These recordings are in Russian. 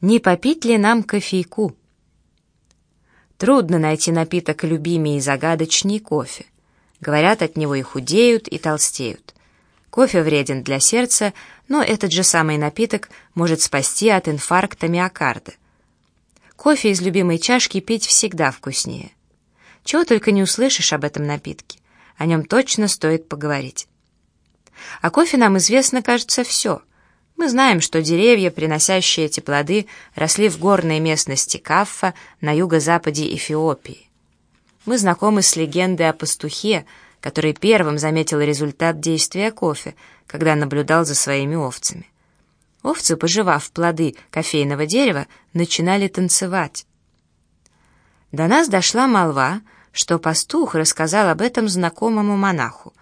Не попить ли нам кофейку? Трудно найти напиток любимее и загадочней кофе. Говорят, от него и худеют, и толстеют. Кофе вреден для сердца, но этот же самый напиток может спасти от инфаркта миокарда. Кофе из любимой чашки пить всегда вкуснее. Чего только не услышишь об этом напитке. О нем точно стоит поговорить. О кофе нам известно, кажется, все. Мы знаем, что деревья, приносящие эти плоды, росли в горной местности Каффа на юго-западе Эфиопии. Мы знакомы с легендой о пастухе, который первым заметил результат действия кофе, когда наблюдал за своими овцами. Овцы, пожевав плоды кофейного дерева, начинали танцевать. До нас дошла молва, что пастух рассказал об этом знакомому монаху,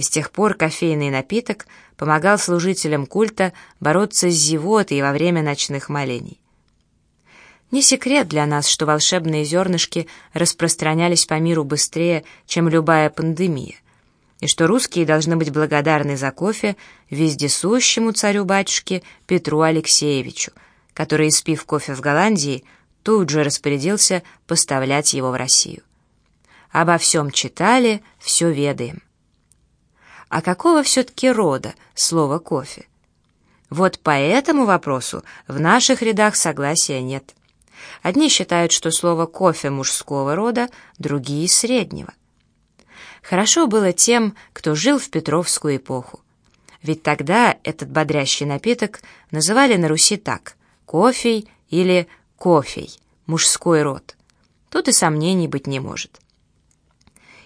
и с тех пор кофейный напиток помогал служителям культа бороться с зевотой во время ночных молений. Не секрет для нас, что волшебные зернышки распространялись по миру быстрее, чем любая пандемия, и что русские должны быть благодарны за кофе вездесущему царю-батюшке Петру Алексеевичу, который, испив кофе в Голландии, тут же распорядился поставлять его в Россию. Обо всем читали, все ведаем. А какого все-таки рода слово «кофе»? Вот по этому вопросу в наших рядах согласия нет. Одни считают, что слово «кофе» мужского рода, другие — среднего. Хорошо было тем, кто жил в Петровскую эпоху. Ведь тогда этот бодрящий напиток называли на Руси так — кофей или кофей, мужской род. Тут и сомнений быть не может.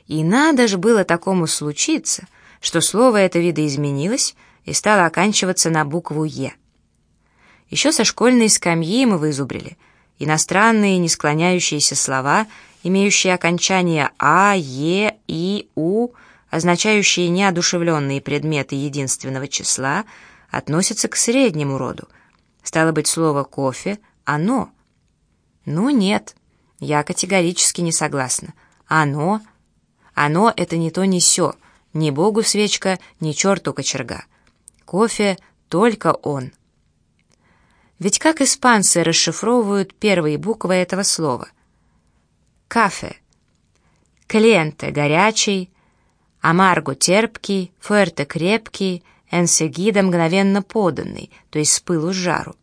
И надо же было такому случиться, что слово это видоизменилось и стало оканчиваться на букву «е». Еще со школьной скамьи мы вызубрили иностранные не склоняющиеся слова, имеющие окончание «а», «е», «и», «у», означающие неодушевленные предметы единственного числа, относятся к среднему роду. Стало быть, слово «кофе» — «оно». Ну нет, я категорически не согласна. «Оно» — «оно» — это не то, не сё, ни богу свечка, ни черту кочерга. Кофе — только он. Ведь как испанцы расшифровывают первые буквы этого слова? Кафе. Клиенте — горячий, амарго — терпкий, фуэрте — крепкий, энсегида — мгновенно поданный, то есть с пылу с жару.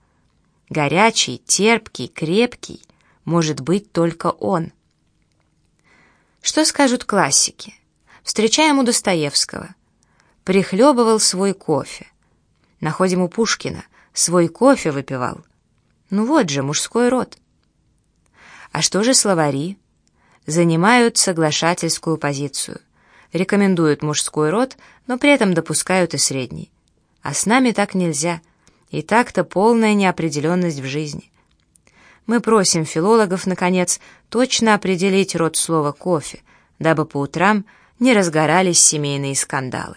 Горячий, терпкий, крепкий может быть только он. Что скажут классики? Встречаем у Достоевского. Прихлебывал свой кофе. Находим у Пушкина. Свой кофе выпивал. Ну вот же, мужской род. А что же словари? Занимают соглашательскую позицию. Рекомендуют мужской род, но при этом допускают и средний. А с нами так нельзя. И так-то полная неопределенность в жизни. Мы просим филологов, наконец, точно определить род слова «кофе», дабы по утрам не разгорались семейные скандалы.